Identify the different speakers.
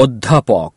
Speaker 1: অধ্যাপক।